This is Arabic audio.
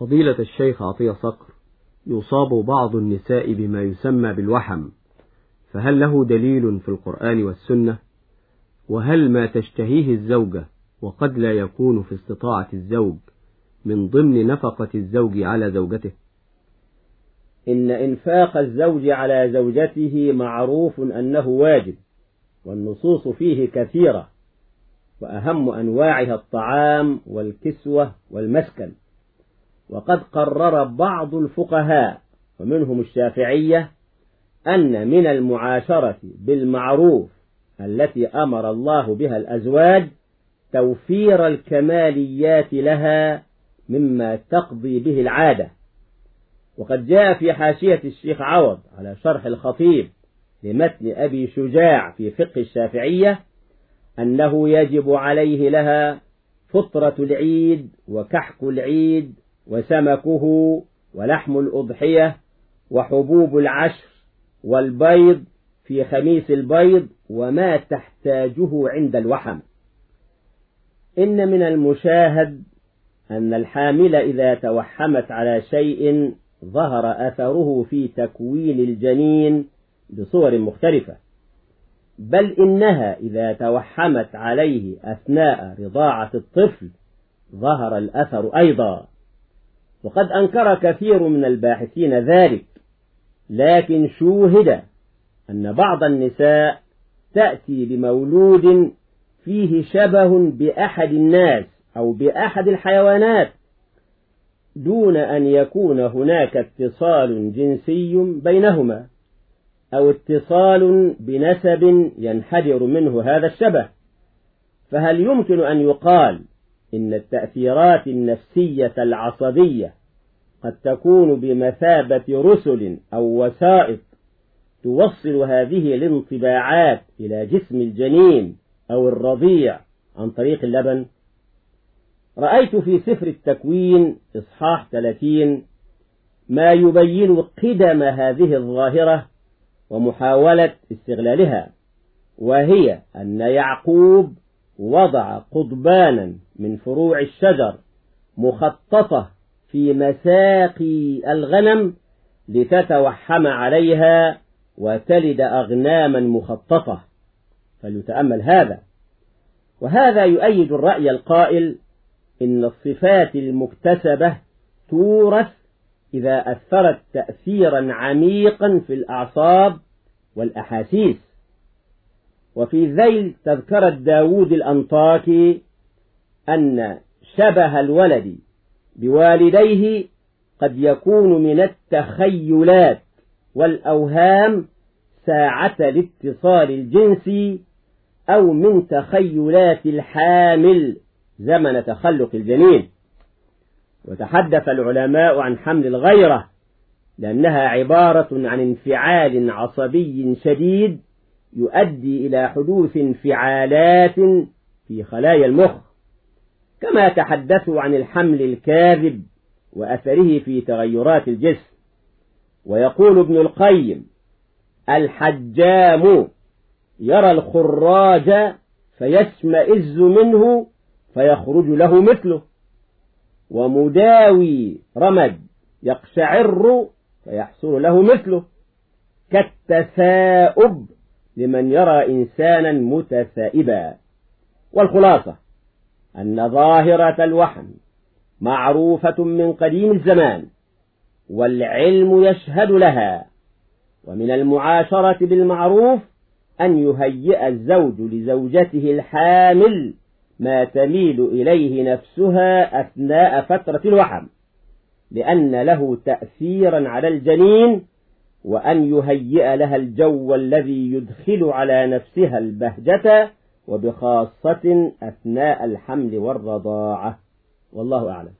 فضيلة الشيخ عطية صقر يصاب بعض النساء بما يسمى بالوحم فهل له دليل في القرآن والسنة؟ وهل ما تشتهيه الزوجة وقد لا يكون في استطاعة الزوج من ضمن نفقة الزوج على زوجته؟ إن إنفاق الزوج على زوجته معروف أنه واجب والنصوص فيه كثيرة وأهم أنواعها الطعام والكسوة والمسكن. وقد قرر بعض الفقهاء ومنهم الشافعية أن من المعاشرة بالمعروف التي أمر الله بها الأزواج توفير الكماليات لها مما تقضي به العادة. وقد جاء في حاشية الشيخ عوض على شرح الخطيب لمتن أبي شجاع في فقه الشافعية أنه يجب عليه لها فطرة العيد وكحك العيد وسمكه ولحم الأضحية وحبوب العشر والبيض في خميس البيض وما تحتاجه عند الوحم. إن من المشاهد أن الحامل إذا توحمت على شيء ظهر أثره في تكوين الجنين بصور مختلفة بل إنها إذا توحمت عليه أثناء رضاعة الطفل ظهر الأثر أيضا. وقد أنكر كثير من الباحثين ذلك لكن شوهد أن بعض النساء تأتي بمولود فيه شبه بأحد الناس أو بأحد الحيوانات دون أن يكون هناك اتصال جنسي بينهما أو اتصال بنسب ينحدر منه هذا الشبه. فهل يمكن أن يقال إن التأثيرات النفسية العصبية قد تكون بمثابة رسل أو وسائط توصل هذه الانطباعات إلى جسم الجنين أو الرضيع عن طريق اللبن. رأيت في سفر التكوين إصحاح 30 ما يبين قدم هذه الظاهرة ومحاولة استغلالها وهي أن يعقوب وضع قضبانا من فروع الشجر مخططة في مساقي الغنم لتتوحم عليها وتلد أغناما مخططة. فليتأمل هذا. وهذا يؤيد الرأي القائل إن الصفات المكتسبة تورث إذا أثرت تأثيرا عميقا في الأعصاب والأحاسيس. وفي ذيل تذكرة داود الأنطاكي أن شبه الولد بوالديه قد يكون من التخيلات والأوهام ساعة الاتصال الجنسي أو من تخيلات الحامل زمن تخلق الجنين وتحدث العلماء عن حمل الغيرة لأنها عبارة عن انفعال عصبي شديد يؤدي إلى حدوث انفعالات في خلايا المخ كما تحدثوا عن الحمل الكاذب وأثره في تغيرات الجسم. ويقول ابن القيم الحجام يرى الخراج فيشمئز منه فيخرج له مثله. ومداوي رمد يقشعر فيحصل له مثله. كالتثاؤب لمن يرى إنسانا متثائبا. والخلاصة أن ظاهرة الوحم معروفة من قديم الزمان والعلم يشهد لها ومن المعاشرة بالمعروف أن يهيئ الزوج لزوجته الحامل ما تميل إليه نفسها أثناء فترة الوحم لأن له تأثيرا على الجنين وأن يهيئ لها الجو الذي يدخل على نفسها البهجة وبخاصة أثناء الحمل والرضاعة. والله أعلم.